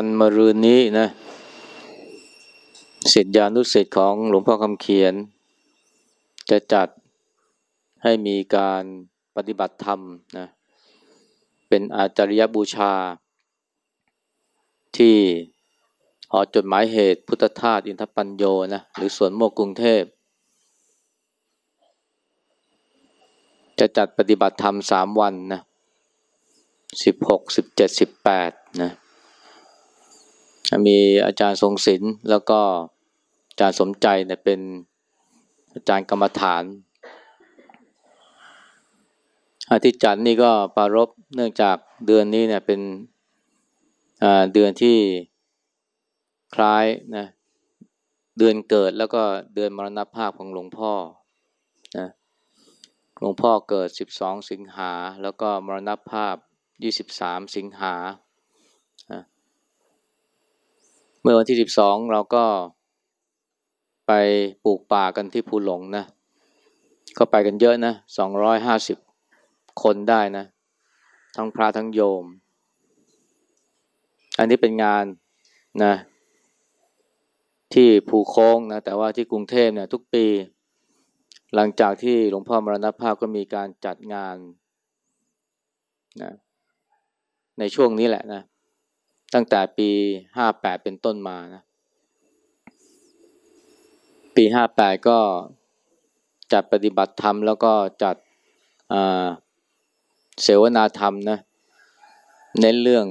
วันมรืนนี้นะสิทธิานุสิทธิ์ของหลวงพ่อคำเขียน จะจัดให้มีการปฏิบัติธรรมนะเป็นอาจารยบูชา ที่หอจดหมายเหตุพุทธทาสอินทปัญโยนะหรือสวนโมกกรุงเทพ จะจัดปฏิบัติธรรมสามวันนะสิบหกสิบเจ็ดสิบแปดนะ มีอาจารย์ทรงศิลป์แล้วก็อาจารย์สมใจเนี่ยเป็นอาจารย์กรรมฐานอาทิตย์จันทร์นี่ก็ปารบเนื่องจากเดือนนี้เนี่ยเป็นเดือนที่คล้ายนะเดือนเกิดแล้วก็เดือนมรณภาพของหลวงพ่อนะหลวงพ่อเกิด 12 สิงหา แล้วก็มรณภาพ 23 สิงหา มื่อวันที่12เราก็ไปปลูกป่ากันที่ภูหลงนะ ก็ไปกันเยอะนะ250คนได้นะ ทั้งพระทั้งโยม อันนี้เป็นงานนะ ที่ภูโค้งนะ แต่ว่าที่กรุงเทพเนี่ยทุกปี หลังจากที่หลวงพ่อมรณภาพก็มีการจัดงานนะในช่วงนี้แหละนะ ตั้งแต่ปีห้าแปดเป็นต้นมานะ ปีห้าแปดก็จัดปฏิบัติธรรม แล้วก็จัดเสวนาธรรมนะ เน้นเรื่อง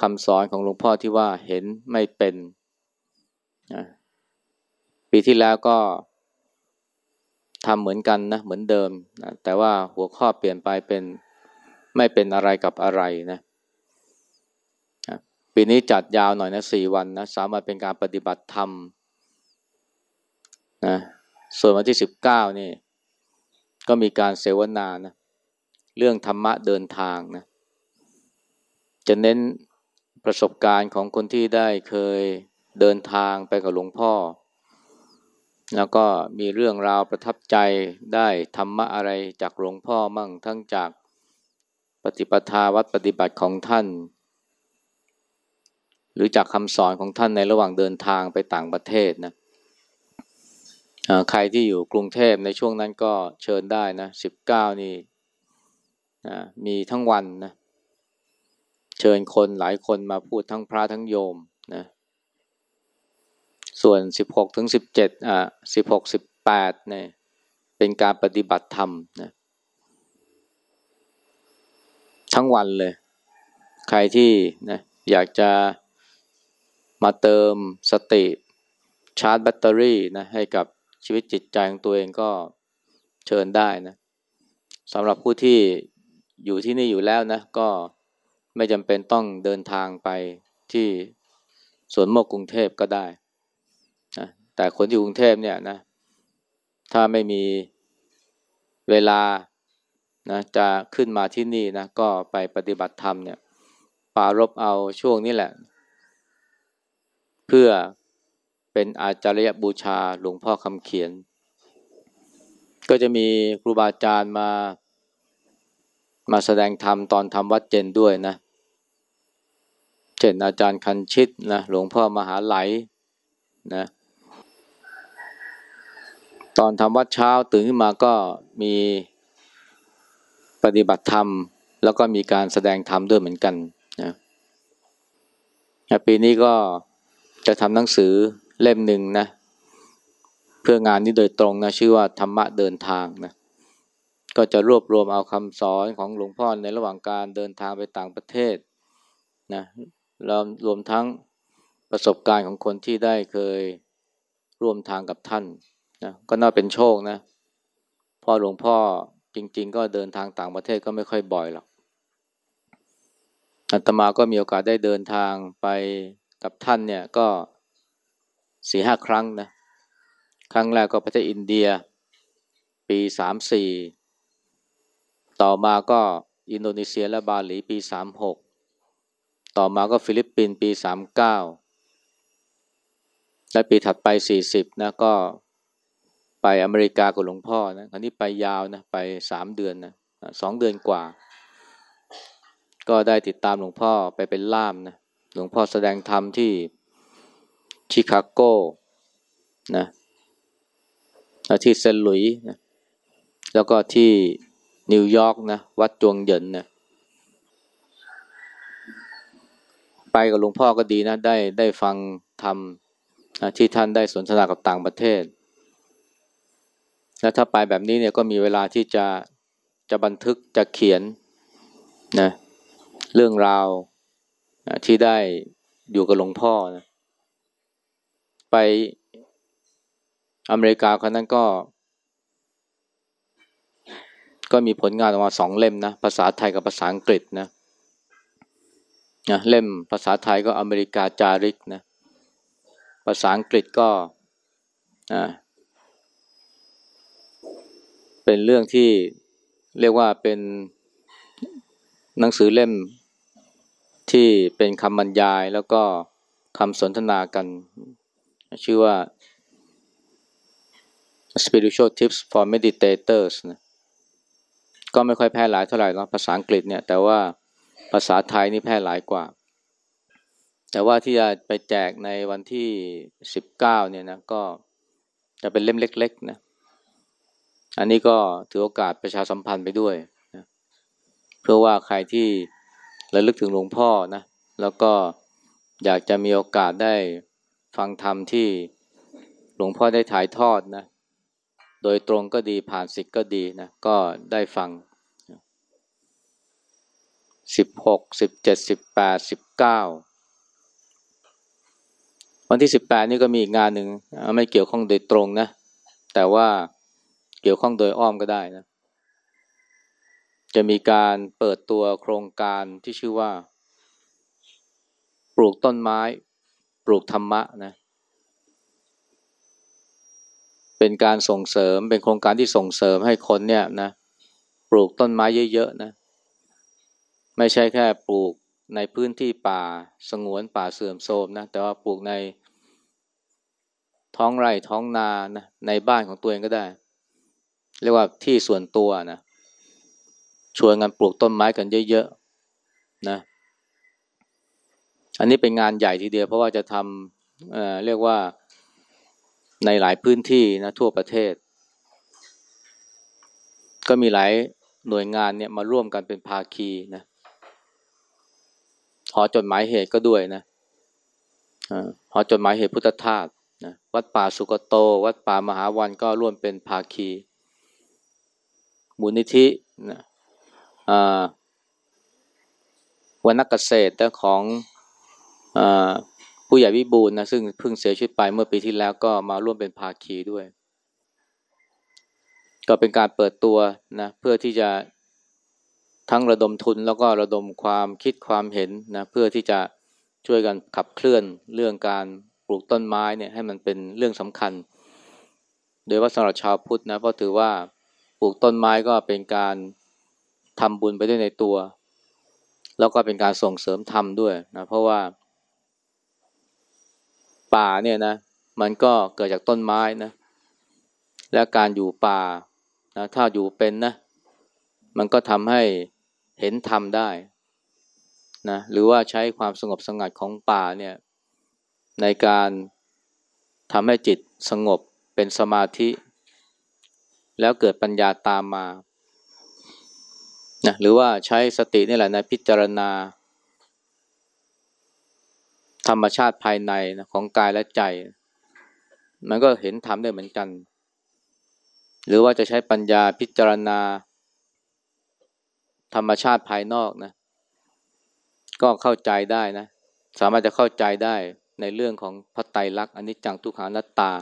คำสอนของหลวงพ่อที่ว่าเห็นไม่เป็นนะปีที่แล้วก็ทำเหมือนกันนะ เหมือนเดิมนะแต่ว่าหัวข้อเปลี่ยนไปเป็นไม่เป็นอะไรกับอะไรนะ ปีนี้จัดยาวหน่อยนะสี่วันนะสามารถเป็นการปฏิบัติธรรมนะส่วนวันที่สิบเก้านี่ ก็มีการเสวนานะเรื่องธรรมะเดินทางนะจะเน้นประสบการณ์ของคนที่ได้เคยเดินทางไปกับหลวงพ่อ แล้วก็มีเรื่องราวประทับใจได้ธรรมะอะไรจากหลวงพ่อมั่งทั้งจากปฏิปทาวัดปฏิบัติของท่าน หรือจากคำสอนของท่านในระหว่างเดินทางไปต่างประเทศนะใครที่อยู่กรุงเทพในช่วงนั้นก็เชิญได้นะสิบเก้านี่มีทั้งวันนะเชิญคนหลายคนมาพูดทั้งพระทั้งโยมนะส่วนสิบหกถึงสิบเจ็ดอ่าสิบหกสิบแปดเนี่ยเป็นการปฏิบัติธรรมนะทั้งวันเลย ใครที่นะอยากจะ มาเติมสติชาร์จแบตเตอรี่นะให้กับชีวิตจิตใจของตัวเองก็เชิญได้นะสำหรับผู้ที่อยู่ที่นี่อยู่แล้วนะ ก็ไม่จำเป็นต้องเดินทางไปที่สวนโมกกรุงเทพก็ได้นะแต่คนที่กรุงเทพเนี่ยนะ ถ้าไม่มีเวลานะจะขึ้นมาที่นี่นะ ก็ไปปฏิบัติธรรมเนี่ยปารบเอาช่วงนี้แหละ พื่อเป็นอาจารยบูชาหลวงพ่อคำเขียน ก็จะมีครูบาอาจารย์มา มาแสดงธรรมตอนทำวัดเจนด้วยนะ เช่นอาจารย์คันชิตนะหลวงพ่อมหาไหลนะตอนทำวัดเช้าตื่นขึ้นมาก็มีปฏิบัติธรรม แล้วก็มีการแสดงธรรมด้วยเหมือนกันนะปีนี้ก็ จะทำหนังสือเล่มหนึ่งนะ เพื่องานนี้โดยตรงนะ ชื่อว่าธรรมะเดินทางนะก็จะรวบรวมเอาคำสอนของหลวงพ่อในระหว่างการเดินทางไปต่างประเทศนะรวมรวมทั้งประสบการณ์ของคนที่ได้เคยร่วมทางกับท่านนะก็น่าเป็นโชคนะพอหลวงพ่อจริง ๆ ก็เดินทางต่างประเทศก็ไม่ค่อยบ่อยหรอกอาตมาก็มีโอกาสได้เดินทางไป กับท่านเนี่ยก็สี่ห้าครั้งนะ ครั้งแรกก็ประเทศอินเดีย ปีสามสี่ต่อมาก็อินโดนีเซียและบาหลีปีสามหกต่อมาก็ฟิลิปปินส์ปีสามเก้าและปีถัดไปสี่สิบนะก็ไปอเมริกากับหลวงพ่อนะคราวนี้ไปยาวนะไปสามเดือนนะสองเดือนกว่า ก็ได้ติดตามหลวงพ่อไปเป็นล่ามนะ หลวงพ่อแสดงธรรมที่ชิคาโกนะที่เซนหลุยนะแล้วก็ที่นิวยอร์กนะวัดจวงเหยินนะไปกับหลวงพ่อก็ดีนะ ได้ได้ฟังธรรมที่ท่านได้สนทนากับต่างประเทศ แล้วถ้าไปแบบนี้เนี่ยก็มีเวลาที่จะจะบันทึกจะเขียนนะเรื่องราว ที่ได้อยู่กับหลวงพ่อนะไปอเมริกาคนนั้นก็ ก็มีผลงานออกมาสองเล่มนะ ภาษาไทยกับภาษาอังกฤษนะนะเล่มภาษาไทยก็อเมริกาจาริกนะ ภาษาอังกฤษก็เป็นเรื่องที่เรียกว่าเป็นหนังสือเล่ม ที่เป็นคำบรรยายแล้วก็คำสนทนากัน ชื่อว่า spiritual tips for meditators นะก็ไม่ค่อยแพร่หลายเท่าไหร่นะภาษาอังกฤษเนี่ย แต่ว่าภาษาไทยนี่แพร่หลายกว่า แต่ว่าที่จะไปแจกในวันที่สิบเก้าเนี่ยนะก็จะเป็นเล่มเล็ก ๆ นะ อันนี้ก็ถือโอกาสประชาสัมพันธ์ไปด้วยนะเพื่อว่าใครที่ ระลึกถึงหลวงพ่อนะแล้วก็อยากจะมีโอกาสได้ฟังธรรมที่หลวงพ่อได้ถ่ายทอดนะโดยตรงก็ดีผ่านสิทธ์ก็ดีนะก็ได้ฟังสิบหกสิบเจ็ดสิบแปดสิบเก้าวันที่สิบแปดนี่ก็มีอีกงานหนึ่งไม่เกี่ยวข้องโดยตรงนะแต่ว่าเกี่ยวข้องโดยอ้อมก็ได้นะ จะมีการเปิดตัวโครงการที่ชื่อว่า ปลูกต้นไม้ ปลูกธรรมะนะเป็นการส่งเสริมเป็นโครงการที่ส่งเสริมให้คนเนี่ยนะปลูกต้นไม้เยอะๆนะไม่ใช่แค่ปลูกในพื้นที่ป่าสงวนป่าเสื่อมโทรมนะแต่ว่าปลูกในท้องไร่ท้องนานะในบ้านของตัวเองก็ได้ เรียกว่าที่ส่วนตัวนะ ชวนกันปลูกต้นไม้กันเยอะๆนะ อันนี้เป็นงานใหญ่ทีเดียว เพราะว่าจะทำเอ่อเรียกว่าในหลายพื้นที่นะทั่วประเทศ ก็มีหลายหน่วยงานเนี่ยมาร่วมกันเป็นภาคีนะหอจดหมายเหตุก็ด้วยนะหอจดหมายเหตุพุทธทาสนะวัดป่าสุกโต วัดป่ามหาวันก็ร่วมเป็นภาคีมูลนิธินะ วันนักเกษตรของอผู้ใหญ่วิบูลนะซึ่งเพิ่งเสียชีวิตไปเมื่อปีที่แล้วก็มาร่วมเป็นภาคีด้วย ก็เป็นการเปิดตัวนะเพื่อที่จะทั้งระดมทุนแล้วก็ระดมความคิดความเห็นนะเพื่อที่จะช่วยกันขับเคลื่อนเรื่องการปลูกต้นไม้เนี่ยให้มันเป็นเรื่องสำคัญ โดยว่าสำหรับชาวพุทธนะเพราะถือว่าปลูกต้นไม้ก็เป็นการ ทำบุญไปด้วยในตัว แล้วก็เป็นการส่งเสริมธรรมด้วยนะเพราะว่า ป่าเนี่ยนะ มันก็เกิดจากต้นไม้นะ และการอยู่ป่านะถ้าอยู่เป็นนะ มันก็ทำให้เห็นธรรมได้นะหรือว่าใช้ความสงบสงัดของป่าเนี่ย ในการทำให้จิตสงบเป็นสมาธิ แล้วเกิดปัญญาตามมา นะหรือว่าใช้สตินี่แหละนะพิจารณา ธรรมชาติภายในนะของกายและใจ มันก็เห็นธรรมได้เหมือนกัน หรือว่าจะใช้ปัญญาพิจารณา ธรรมชาติภายนอกนะ ก็เข้าใจได้นะ สามารถจะเข้าใจได้ในเรื่องของพระไตรลักษณ์อนิจจังทุกขานัตตา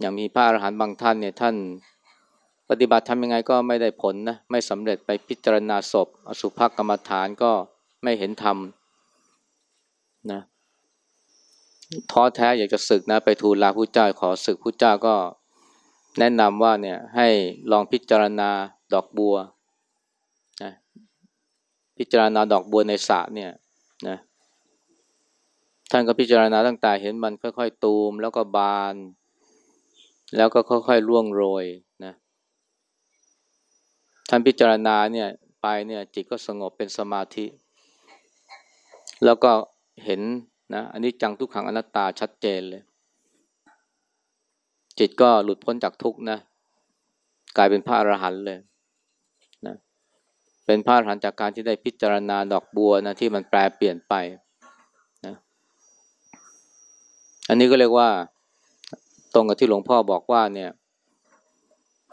อย่างมีพระอรหันต์บางท่านเนี่ยท่าน ปฏิบัติทำยังไงก็ไม่ได้ผลนะไม่สำเร็จไปพิจารณาศพ อสุภกรรมฐานก็ไม่เห็นธรรมนะท้อแท้อยากจะศึกนะ ไปทูลลาผู้เจ้าขอศึกผู้เจ้าก็แนะนำว่าเนี่ยให้ลองพิจารณาดอกบัวนะพิจารณาดอกบัวในสระเนี่ยนะท่านก็พิจารณาตั้งแต่เห็นมันค่อยๆ ตูมแล้วก็บาน แล้วก็ค่อยๆร่วงโรยนะ ท่านพิจารณาเนี่ยไปเนี่ยจิตก็สงบเป็นสมาธิ แล้วก็เห็นนะอันนี้จังทุกขังอนัตตาชัดเจนเลย จิตก็หลุดพ้นจากทุกนะ กลายเป็นพระอรหันต์เลยนะเป็นพระอรหันต์จากการที่ได้พิจารณาดอกบัวนะที่มันแปลเปลี่ยนไปนะอันนี้ก็เรียกว่า ตรงกับที่หลวงพ่อบอกว่าเนี่ย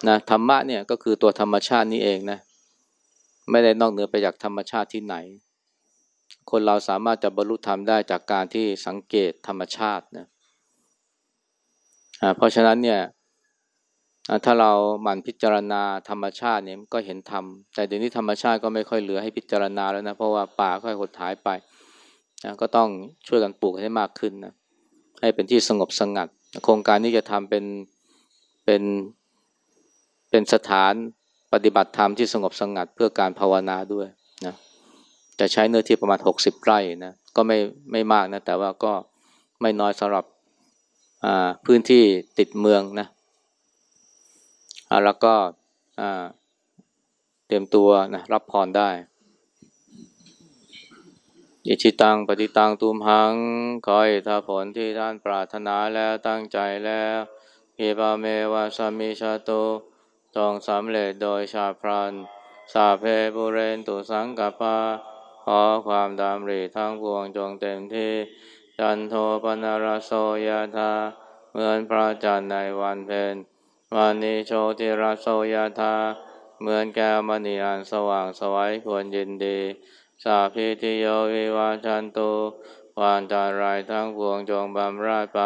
นะธรรมะเนี่ยก็คือตัวธรรมชาตินี้เองนะ ไม่ได้นอกเหนือไปจากธรรมชาติที่ไหน คนเราสามารถจะบรรลุธรรมได้จากการที่สังเกตธรรมชาตินะเพราะฉะนั้นเนี่ยถ้าเราหมั่นพิจารณาธรรมชาติเนี่ยก็เห็นธรรม แต่เดี๋ยวนี้ธรรมชาติก็ไม่ค่อยเหลือให้พิจารณาแล้วนะ เพราะว่าป่าค่อยหดหายไปนะก็ต้องช่วยกันปลูกให้มากขึ้นนะให้เป็นที่สงบสงัด โครงการนี้จะทำเป็นเป็น เป็นสถานปฏิบัติธรรมที่สงบสงัดเพื่อการภาวนาด้วยนะจะใช้เนื้อที่ประมาณหกสิบไร่นะก็ไม่ไม่มากนะแต่ว่าก็ไม่น้อยสำหรับพื้นที่ติดเมืองนะแล้วก็เตรียมตัวนะรับพรได้อิชิตังปฏิตังตุมหังขอให้ถ้าผลที่ท่านปรารถนาแล้วตั้งใจแล้วเฮบาเมวาสามิชาโต จงสำเร็จโดยชาพรันสาเพบุเรนตุสังกปาขอความดำริทั้งปวงจงเต็มที่ จันโทปนารโสยธาเหมือนพระจันทร์ในวันเพ็ญวันนี้โชติรโสยธาเหมือนแก้วมณีอันสว่างสวัยควรยินดี สาพิติโยวิวาชันตุวานจารายทั้งปวงจงบำราดไป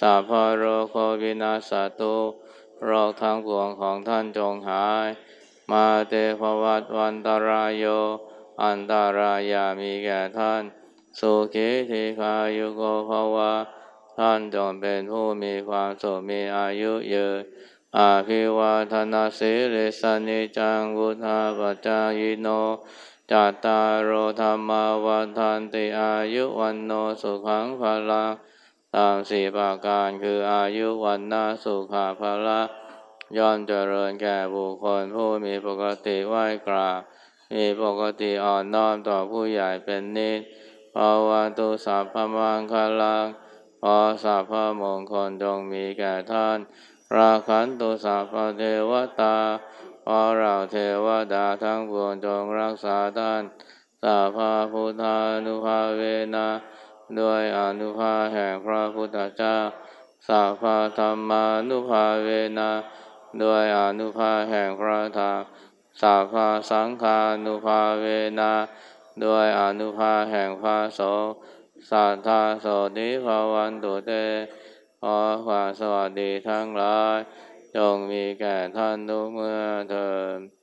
สาพโรโควินาสตุ โรคทั้งปวงของท่านจงหาย มาเตภวัตวันตรายโย อันตารายามีแก่ท่าน สุขีทีคายุโกภวะ ท่านจงเป็นผู้มีความสุขมีอายุยืนอาภิวาทนาสิริสนิจังวุธาปจายโนจัตตารโอธรรมวันทันติอายุวันโนสุขังพลัง ตามสี่ประการคืออายุวันนาสุขาภละย่อมเจริญแก่บุคคลผู้มีปกติไหวกราบมีปกติอ่อนน้อมต่อผู้ใหญ่เป็นนิสภาวะตุสัพพมังคลังขอสัพพมงคลจงมีแก่ท่าน ราคันตุสัพพเทวตาขอเราเทวดาทั้งปวงจงรักษาท่านสัพพพุทธานุภาเวนะ ด้วยอนุภาแห่งพระพุทธเจ้าสัพพธรรมานุภาเวนะด้วยอนุภาแห่งพระธรรมสัพพสังฆานุภาเวนะด้วยอนุภาแห่งพระสงฆ์สัทธาโสติภาวันตุเตขอความสวัสดีทั้งหลาย จงมีแก่ท่านทุกเมื่อเถิด